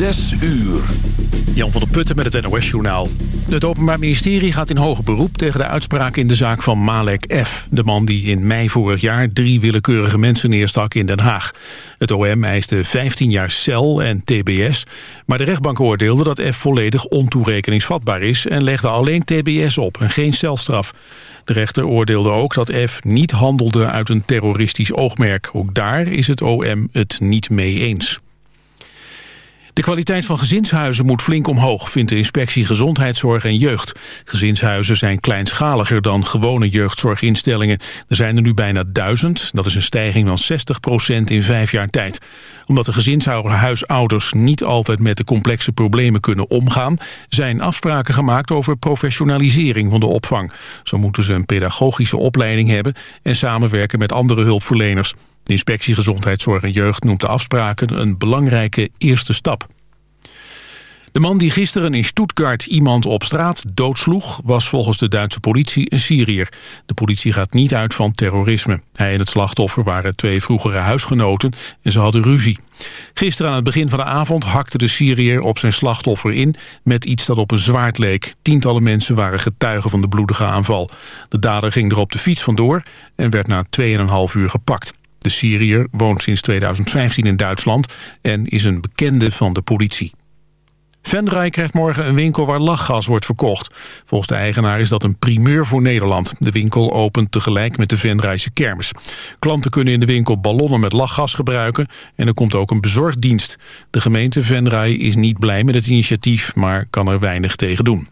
Zes uur. Jan van der Putten met het NOS-journaal. Het Openbaar Ministerie gaat in hoger beroep tegen de uitspraak in de zaak van Malek F. De man die in mei vorig jaar drie willekeurige mensen neerstak in Den Haag. Het OM eiste 15 jaar cel en tbs. Maar de rechtbank oordeelde dat F volledig ontoerekeningsvatbaar is... en legde alleen tbs op en geen celstraf. De rechter oordeelde ook dat F niet handelde uit een terroristisch oogmerk. Ook daar is het OM het niet mee eens. De kwaliteit van gezinshuizen moet flink omhoog, vindt de inspectie Gezondheidszorg en Jeugd. Gezinshuizen zijn kleinschaliger dan gewone jeugdzorginstellingen. Er zijn er nu bijna duizend, dat is een stijging van 60% in vijf jaar tijd. Omdat de gezinshuisouders niet altijd met de complexe problemen kunnen omgaan... zijn afspraken gemaakt over professionalisering van de opvang. Zo moeten ze een pedagogische opleiding hebben en samenwerken met andere hulpverleners. De inspectie Gezondheidszorg en Jeugd noemt de afspraken een belangrijke eerste stap. De man die gisteren in Stuttgart iemand op straat doodsloeg... was volgens de Duitse politie een Syriër. De politie gaat niet uit van terrorisme. Hij en het slachtoffer waren twee vroegere huisgenoten en ze hadden ruzie. Gisteren aan het begin van de avond hakte de Syriër op zijn slachtoffer in... met iets dat op een zwaard leek. Tientallen mensen waren getuigen van de bloedige aanval. De dader ging er op de fiets vandoor en werd na 2,5 uur gepakt. De Syriër woont sinds 2015 in Duitsland en is een bekende van de politie. Venray krijgt morgen een winkel waar lachgas wordt verkocht. Volgens de eigenaar is dat een primeur voor Nederland. De winkel opent tegelijk met de Venrayse kermis. Klanten kunnen in de winkel ballonnen met lachgas gebruiken... en er komt ook een bezorgdienst. De gemeente Venray is niet blij met het initiatief... maar kan er weinig tegen doen.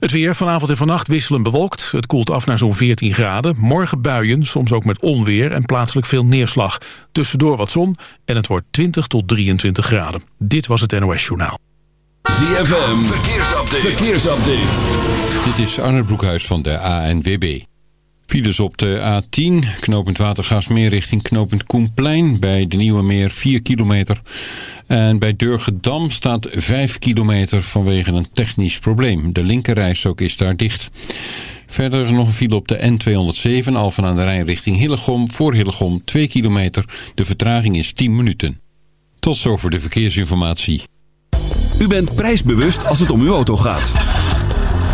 Het weer vanavond en vannacht wisselen bewolkt. Het koelt af naar zo'n 14 graden. Morgen buien, soms ook met onweer en plaatselijk veel neerslag. Tussendoor wat zon en het wordt 20 tot 23 graden. Dit was het NOS Journaal. ZFM, verkeersupdate. verkeersupdate. Dit is Arne Broekhuis van de ANWB. Files op de A10, knooppunt Watergaasmeer richting knooppunt Koenplein... bij de Nieuwe Meer 4 kilometer. En bij Durgedam staat 5 kilometer vanwege een technisch probleem. De linkerrijstok is daar dicht. Verder nog een file op de N207 Alphen aan de Rijn richting Hillegom. Voor Hillegom 2 kilometer. De vertraging is 10 minuten. Tot zover de verkeersinformatie. U bent prijsbewust als het om uw auto gaat.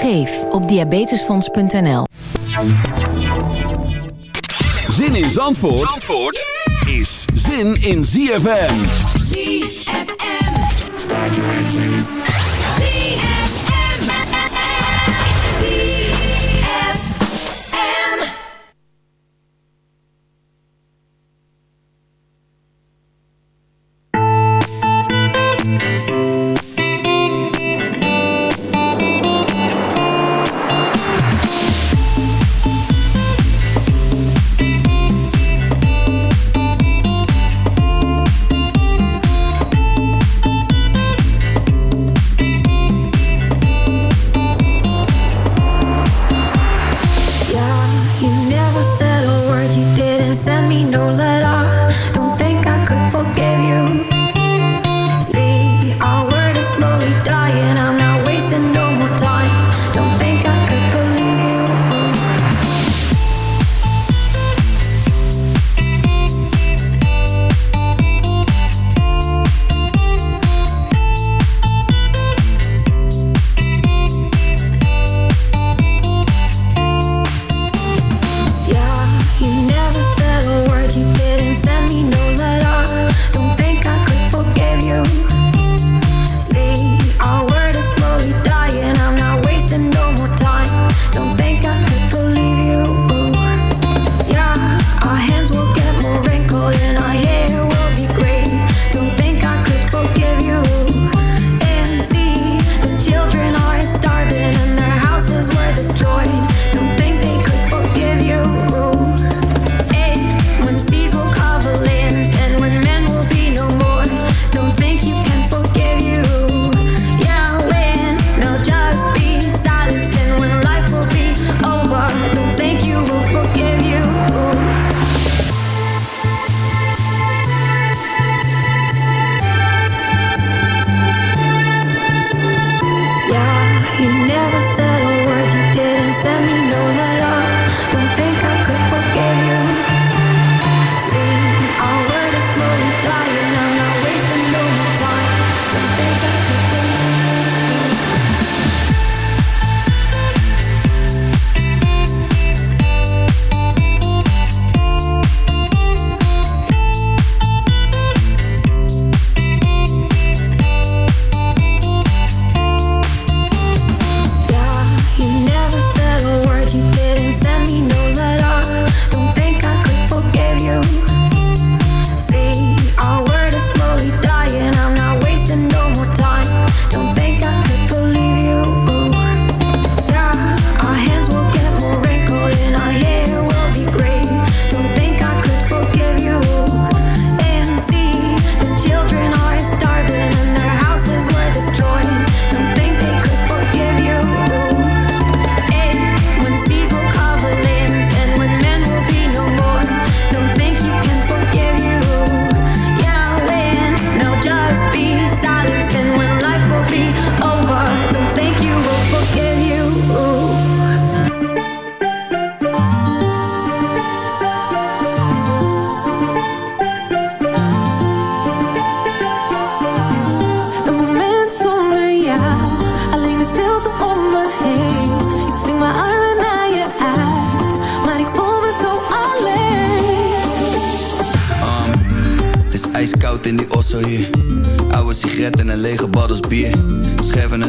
Geef op diabetesfonds.nl. Zin in Zandvoort, Zandvoort is zin in ZFM. ZFM.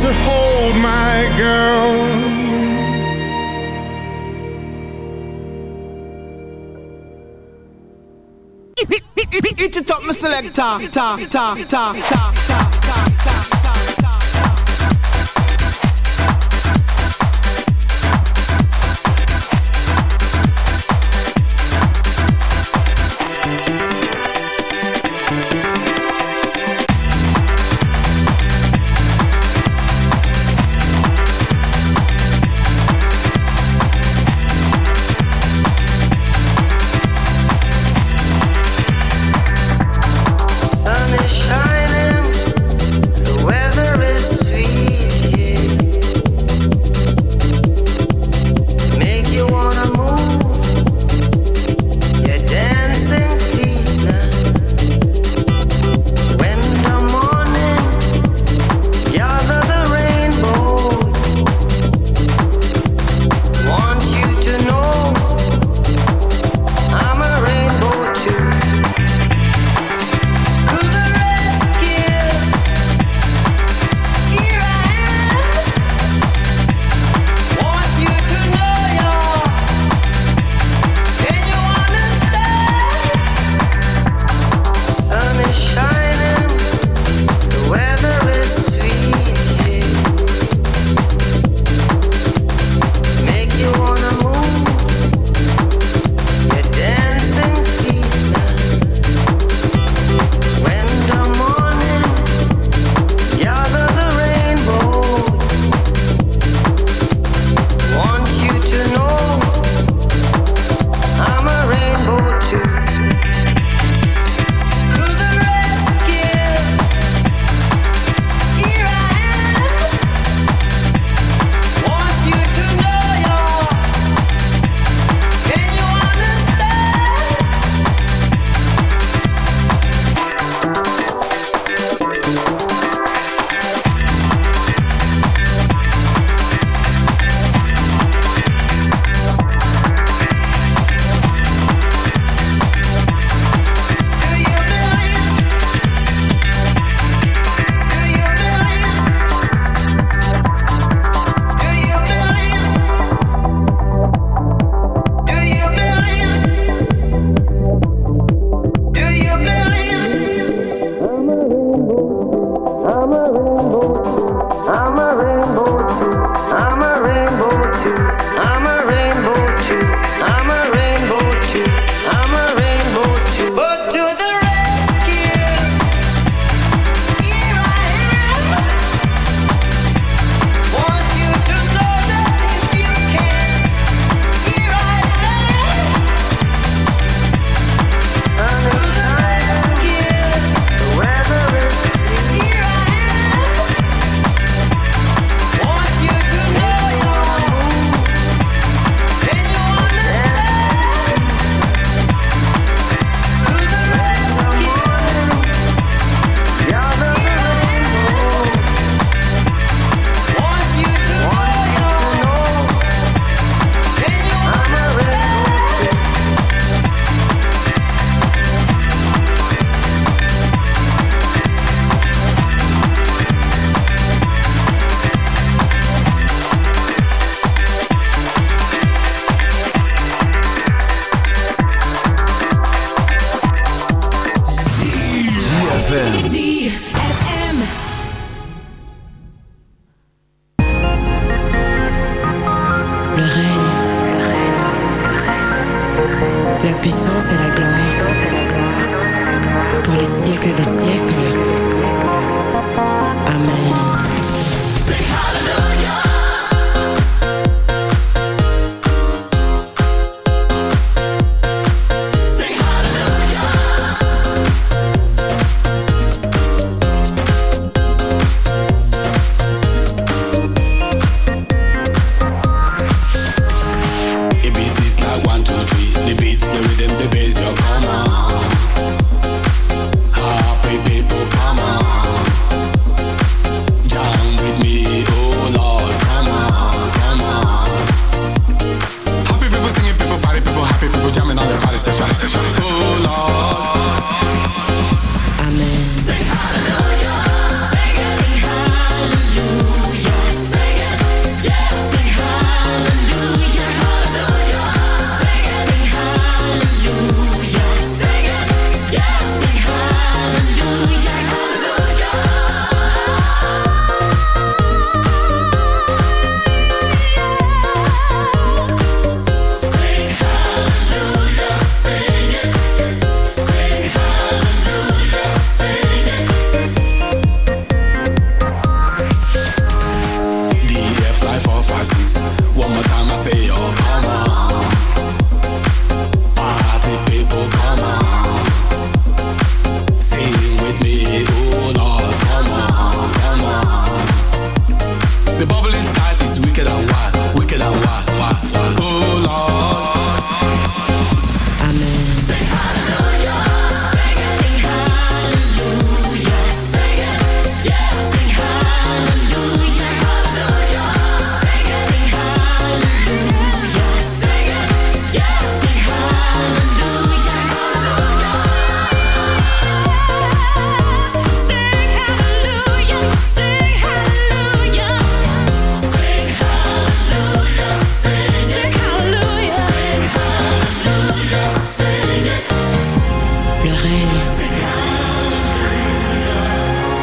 To hold my girl. Eat it up, my selector. Ta, ta, ta, ta, ta, ta, ta, ta.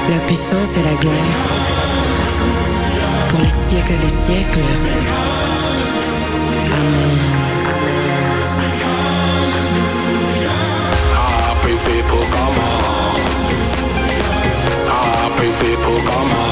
La puissance et la gloire pour les siècles des siècles. Amen. Happy people come on. Happy people come on.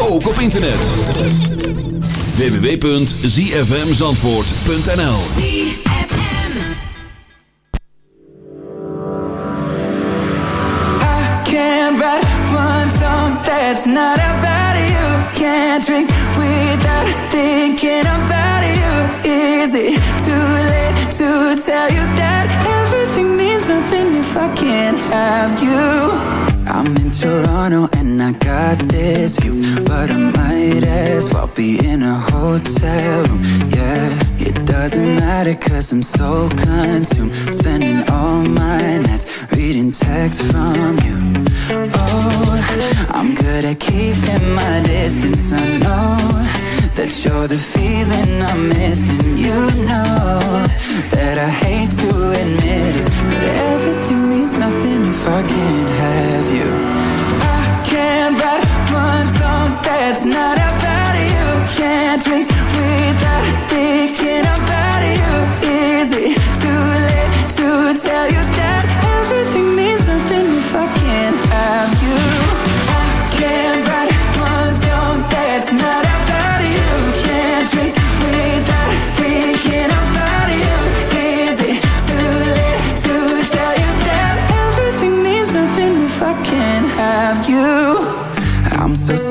Ook op internet. www.zfmzandvoort.nl I can't write one song that's not I'm so consumed, spending all my nights reading texts from you. Oh, I'm good at keeping my distance. I know that you're the feeling I'm missing.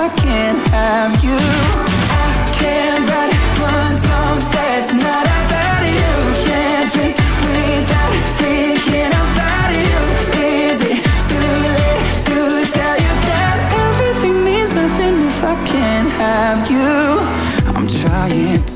I can't have you?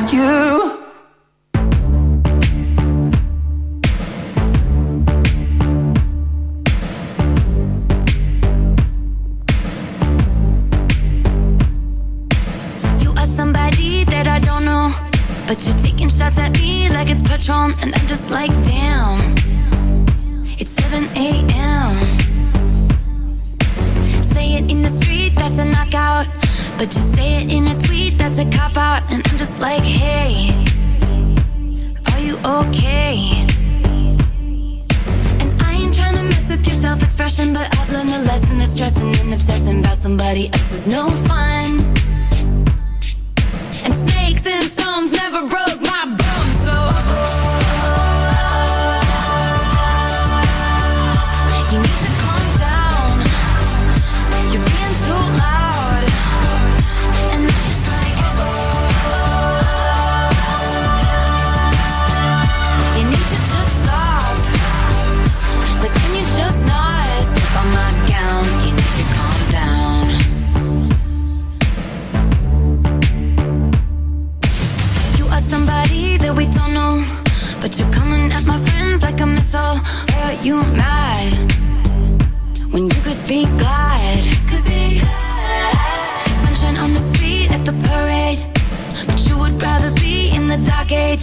Have you? You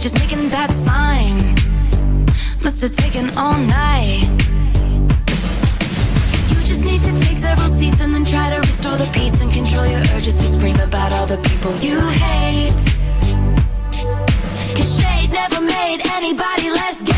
Just making that sign. Must have taken all night. You just need to take several seats and then try to restore the peace and control your urges to scream about all the people you hate. Cause shade never made anybody less gay.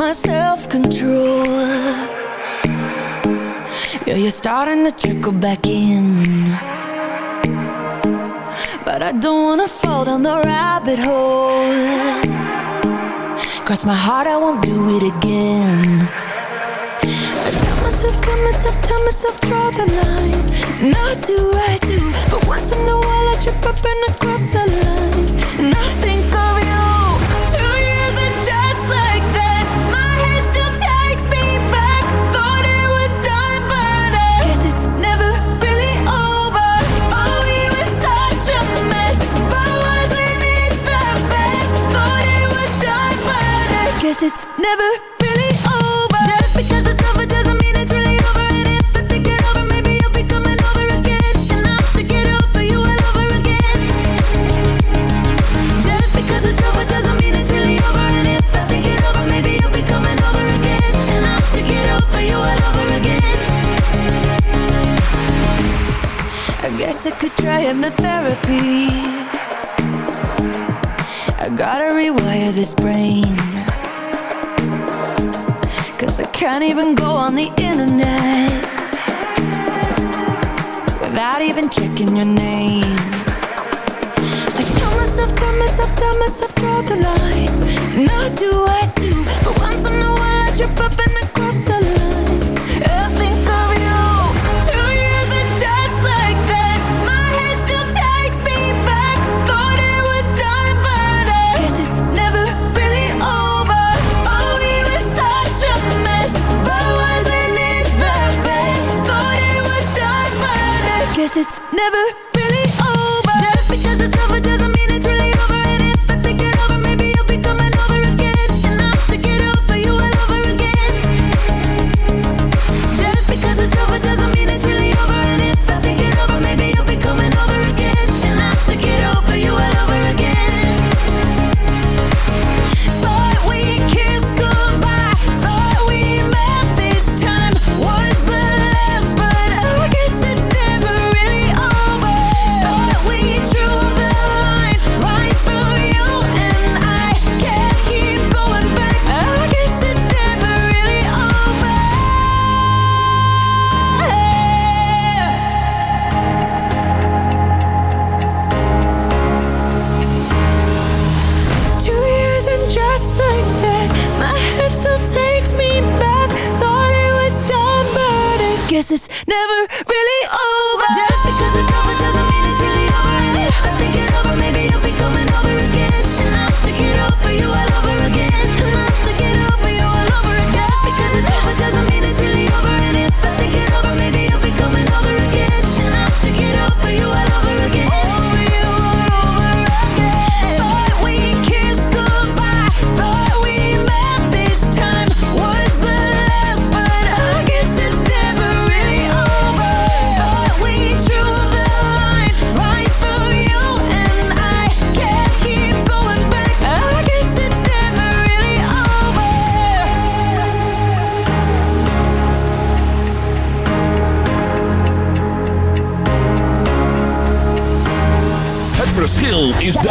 my self-control. Yeah, you're starting to trickle back in. But I don't wanna fall down the rabbit hole. Cross my heart, I won't do it again. I tell myself, tell myself, tell myself, draw the line. Not do I do But once in a while I trip up and I cross the line.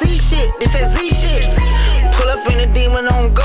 That Z shit, this that Z shit. Pull up in a demon on guard.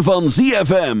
Van ZFM.